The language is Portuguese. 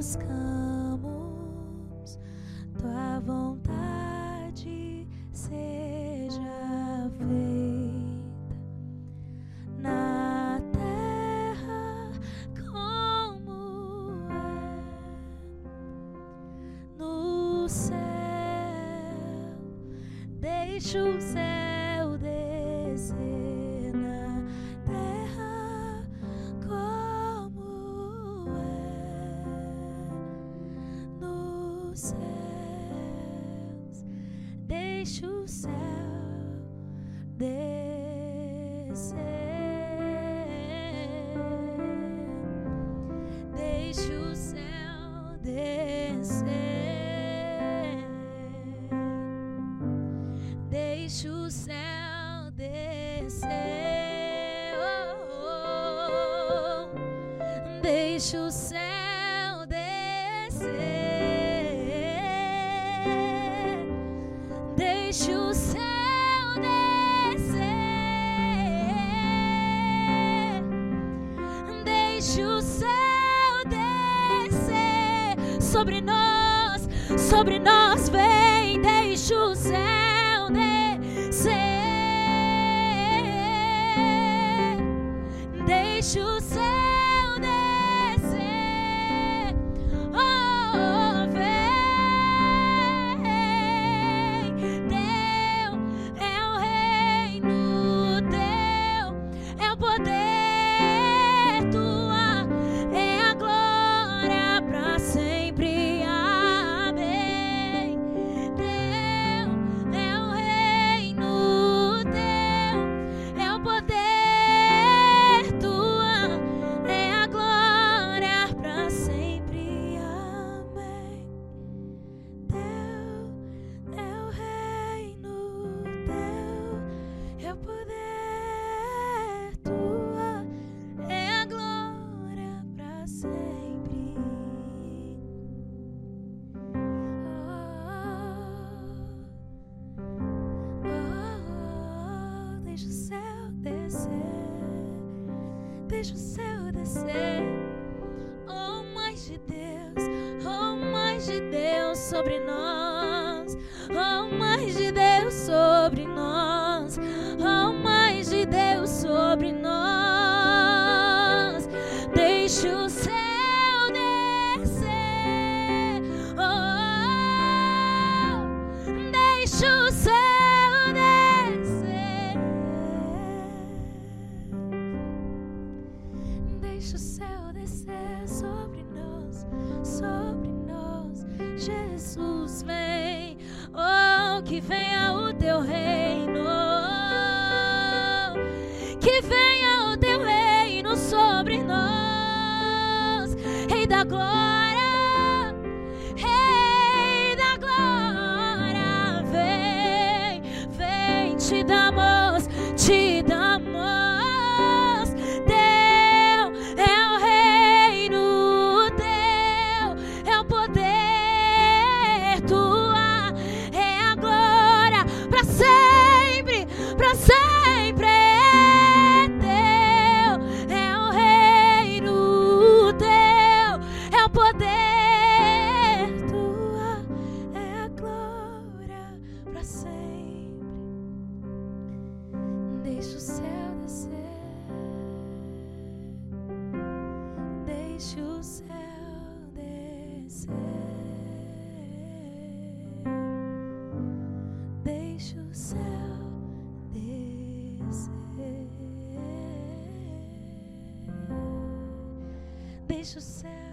buscamos, tua vontade seja feita na terra como é no céu. Deixa o céu descer céus. Deixa o céu descer. Deixa o céu descer. Deixa o céu descer. Oh, oh, oh. Deixa o céu Deixa o céu descer. Deixa o céu descer sobre nós, sobre nós vem, deixa o céu descer. Deixa o deixa o céu descer. Oh, mais de Deus, oh, mais de Deus sobre nós, oh, mais de Deus Céu descer sobre nós, sobre nós. Jesus vem, oh, que venha o teu reino. Que venha o teu reino sobre nós, Rei da glória, deixa o céu descer, deixa o céu descer, deixa o céu